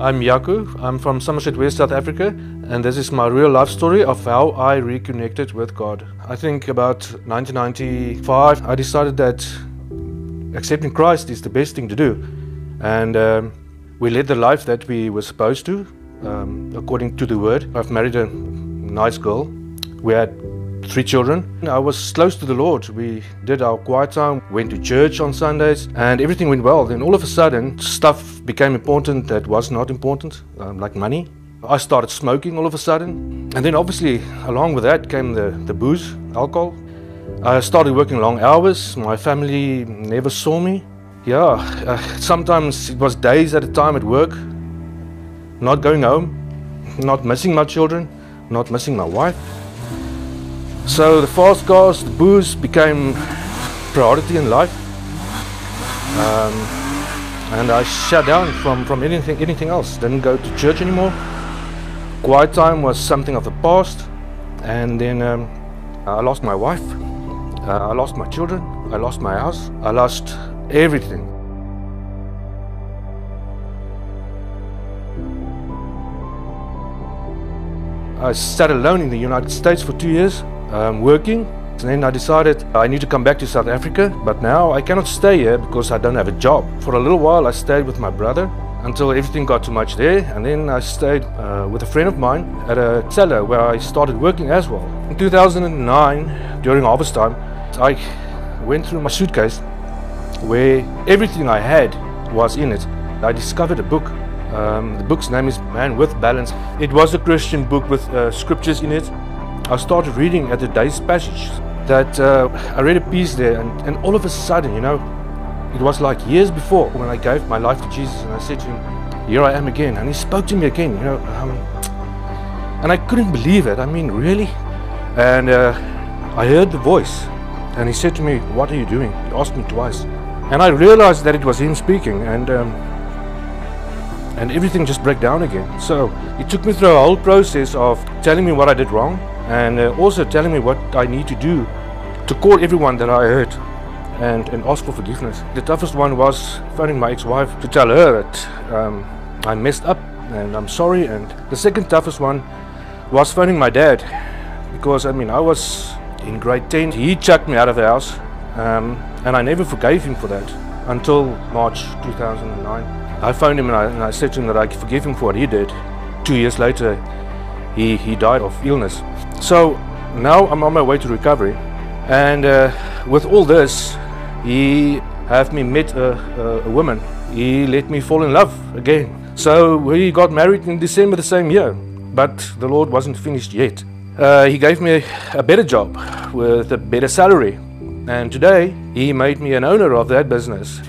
I'm Yaku. I'm from Somerset West, South Africa, and this is my real life story of how I reconnected with God. I think about 1995, I decided that accepting Christ is the best thing to do, and um, we led the life that we were supposed to, um, according to the Word. I've married a nice girl. We had three children. I was close to the Lord. We did our quiet time, went to church on Sundays, and everything went well. Then all of a sudden, stuff became important that was not important, um, like money. I started smoking all of a sudden. And then, obviously, along with that came the, the booze, alcohol. I started working long hours. My family never saw me. Yeah, uh, sometimes it was days at a time at work, not going home, not missing my children, not missing my wife. So the fast cars, the booze became priority in life. Um, and I shut down from, from anything, anything else. Didn't go to church anymore. Quiet time was something of the past. And then um, I lost my wife. Uh, I lost my children. I lost my house. I lost everything. I sat alone in the United States for two years um, working. And then I decided I need to come back to South Africa, but now I cannot stay here because I don't have a job. For a little while, I stayed with my brother until everything got too much there, and then I stayed uh, with a friend of mine at a cellar where I started working as well. In 2009, during harvest time, I went through my suitcase where everything I had was in it. I discovered a book. Um, the book's name is Man with Balance. It was a Christian book with uh, scriptures in it I started reading at the day's passage that uh, I read a piece there, and, and all of a sudden, you know, it was like years before when I gave my life to Jesus, and I said to him, Here I am again. And he spoke to me again, you know, um, and I couldn't believe it. I mean, really? And uh, I heard the voice, and he said to me, What are you doing? He asked me twice. And I realized that it was him speaking, and um, and everything just broke down again. So it took me through a whole process of telling me what I did wrong, and uh, also telling me what I need to do to call everyone that I hurt and, and ask for forgiveness. The toughest one was phoning my ex-wife to tell her that um, I messed up and I'm sorry. And the second toughest one was phoning my dad because I mean I was in grade 10. He chucked me out of the house um, and I never forgave him for that until March 2009. I phoned him and I, and I said to him that I forgive him for what he did. Two years later, he, he died of illness. So now I'm on my way to recovery, and uh, with all this, he have me met a, a, woman. He let me fall in love again. So we got married in December the same year, but the Lord wasn't finished yet. Uh, he gave me a, a better job with a better salary, and today he made me an owner of that business.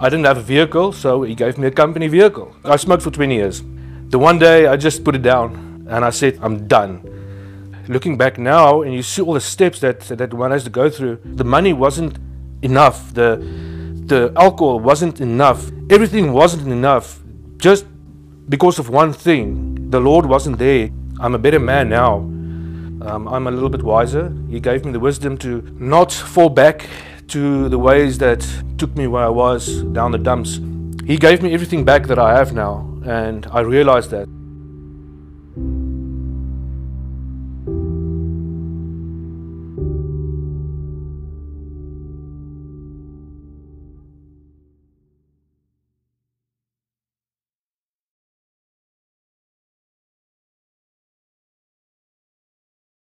I didn't have a vehicle, so he gave me a company vehicle. I smoked for 20 years. The one day I just put it down and I said, I'm done. Looking back now and you see all the steps that that one has to go through the money wasn't enough. The the alcohol wasn't enough. Everything wasn't enough. Just because of one thing the lord wasn't there. I'm a better man now. Um, i'm a little bit wiser. He gave me the wisdom to not fall back to the ways that took me where i was down the dumps. He gave me everything back that i have now and i realized that